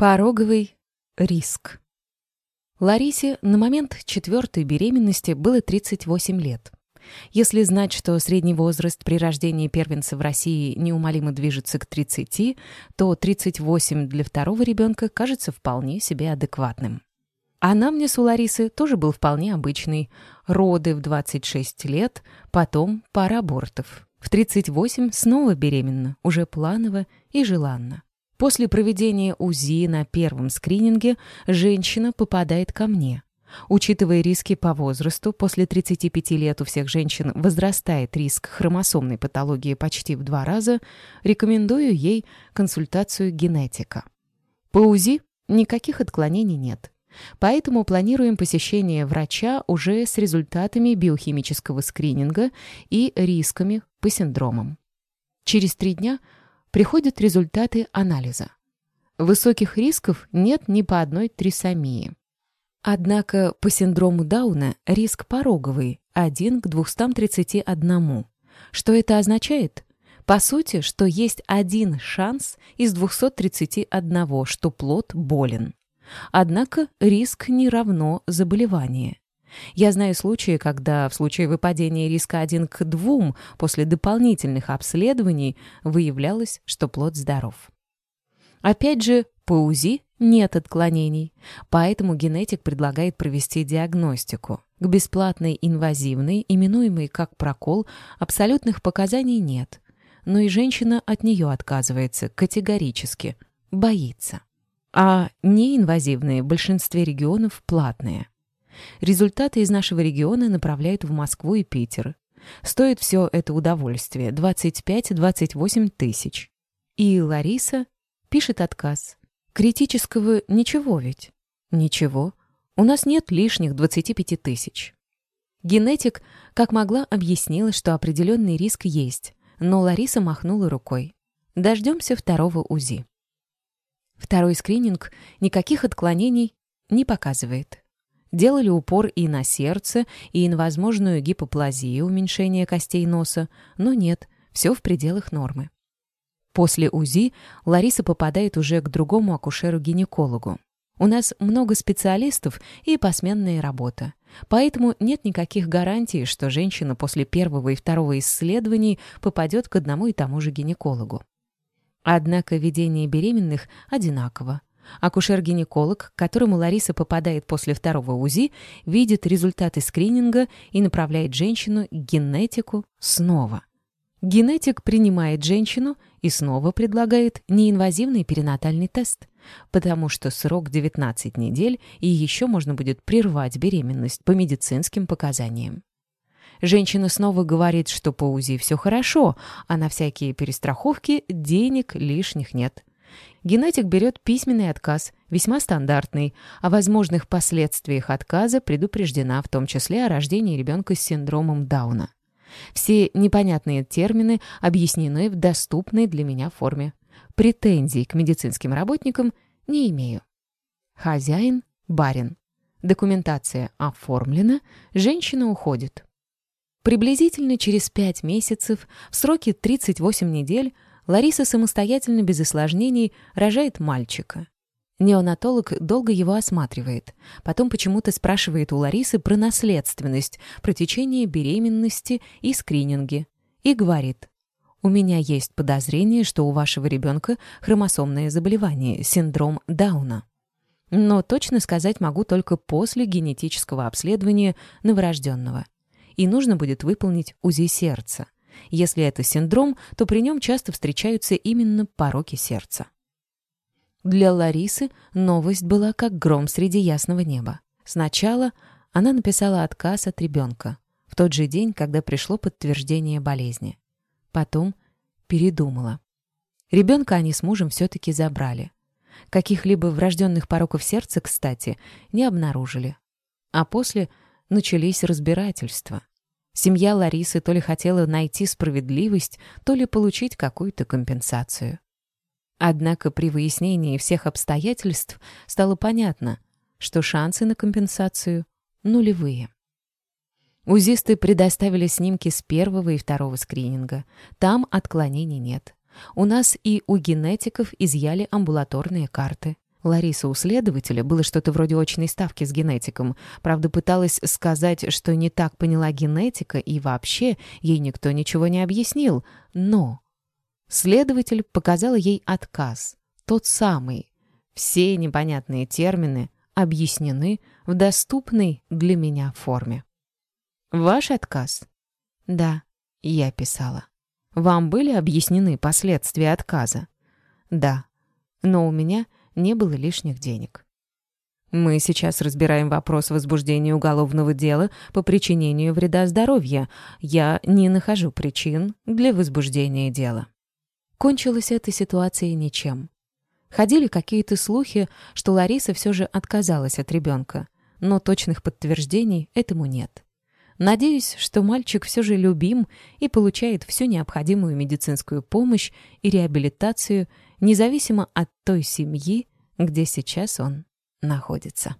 Пороговый риск. Ларисе на момент четвертой беременности было 38 лет. Если знать, что средний возраст при рождении первенца в России неумолимо движется к 30, то 38 для второго ребенка кажется вполне себе адекватным. Анамнез у Ларисы тоже был вполне обычный. Роды в 26 лет, потом пара абортов. В 38 снова беременна, уже планово и желанно. После проведения УЗИ на первом скрининге женщина попадает ко мне. Учитывая риски по возрасту, после 35 лет у всех женщин возрастает риск хромосомной патологии почти в два раза, рекомендую ей консультацию генетика. По УЗИ никаких отклонений нет. Поэтому планируем посещение врача уже с результатами биохимического скрининга и рисками по синдромам. Через три дня – приходят результаты анализа. Высоких рисков нет ни по одной трисомии. Однако по синдрому Дауна риск пороговый – 1 к 231. Что это означает? По сути, что есть один шанс из 231, что плод болен. Однако риск не равно заболевание. Я знаю случаи, когда в случае выпадения риска 1 к 2 после дополнительных обследований выявлялось, что плод здоров. Опять же, по УЗИ нет отклонений, поэтому генетик предлагает провести диагностику. К бесплатной инвазивной, именуемой как прокол, абсолютных показаний нет, но и женщина от нее отказывается категорически, боится. А неинвазивные в большинстве регионов платные. Результаты из нашего региона направляют в Москву и Питер. Стоит все это удовольствие 25-28 тысяч. И Лариса пишет отказ. Критического ничего ведь. Ничего. У нас нет лишних 25 тысяч. Генетик, как могла, объяснила, что определенный риск есть, но Лариса махнула рукой. Дождемся второго УЗИ. Второй скрининг никаких отклонений не показывает. Делали упор и на сердце, и на возможную гипоплазию, уменьшение костей носа, но нет, все в пределах нормы. После УЗИ Лариса попадает уже к другому акушеру-гинекологу. У нас много специалистов и посменная работа. Поэтому нет никаких гарантий, что женщина после первого и второго исследований попадет к одному и тому же гинекологу. Однако ведение беременных одинаково. Акушер-гинеколог, к которому Лариса попадает после второго УЗИ, видит результаты скрининга и направляет женщину к генетику снова. Генетик принимает женщину и снова предлагает неинвазивный перинатальный тест, потому что срок 19 недель и еще можно будет прервать беременность по медицинским показаниям. Женщина снова говорит, что по УЗИ все хорошо, а на всякие перестраховки денег лишних нет. Генетик берет письменный отказ, весьма стандартный. О возможных последствиях отказа предупреждена, в том числе о рождении ребенка с синдромом Дауна. Все непонятные термины объяснены в доступной для меня форме. Претензий к медицинским работникам не имею. Хозяин – барин. Документация оформлена, женщина уходит. Приблизительно через 5 месяцев, в сроке 38 недель, Лариса самостоятельно, без осложнений, рожает мальчика. Неонатолог долго его осматривает. Потом почему-то спрашивает у Ларисы про наследственность, про течение беременности и скрининги. И говорит, «У меня есть подозрение, что у вашего ребенка хромосомное заболевание, синдром Дауна. Но точно сказать могу только после генетического обследования новорожденного. И нужно будет выполнить УЗИ сердца. Если это синдром, то при нем часто встречаются именно пороки сердца. Для Ларисы новость была как гром среди ясного неба. Сначала она написала отказ от ребенка, в тот же день, когда пришло подтверждение болезни. Потом передумала. Ребенка они с мужем все-таки забрали. Каких-либо врожденных пороков сердца, кстати, не обнаружили. А после начались разбирательства. Семья Ларисы то ли хотела найти справедливость, то ли получить какую-то компенсацию. Однако при выяснении всех обстоятельств стало понятно, что шансы на компенсацию нулевые. УЗИсты предоставили снимки с первого и второго скрининга. Там отклонений нет. У нас и у генетиков изъяли амбулаторные карты. Лариса у следователя было что-то вроде очной ставки с генетиком. Правда, пыталась сказать, что не так поняла генетика, и вообще ей никто ничего не объяснил. Но следователь показал ей отказ. Тот самый. Все непонятные термины объяснены в доступной для меня форме. Ваш отказ? Да, я писала. Вам были объяснены последствия отказа? Да, но у меня не было лишних денег. Мы сейчас разбираем вопрос возбуждения уголовного дела по причинению вреда здоровью. Я не нахожу причин для возбуждения дела. Кончилась эта ситуация ничем. Ходили какие-то слухи, что Лариса все же отказалась от ребенка, но точных подтверждений этому нет. Надеюсь, что мальчик все же любим и получает всю необходимую медицинскую помощь и реабилитацию, независимо от той семьи, где сейчас он находится.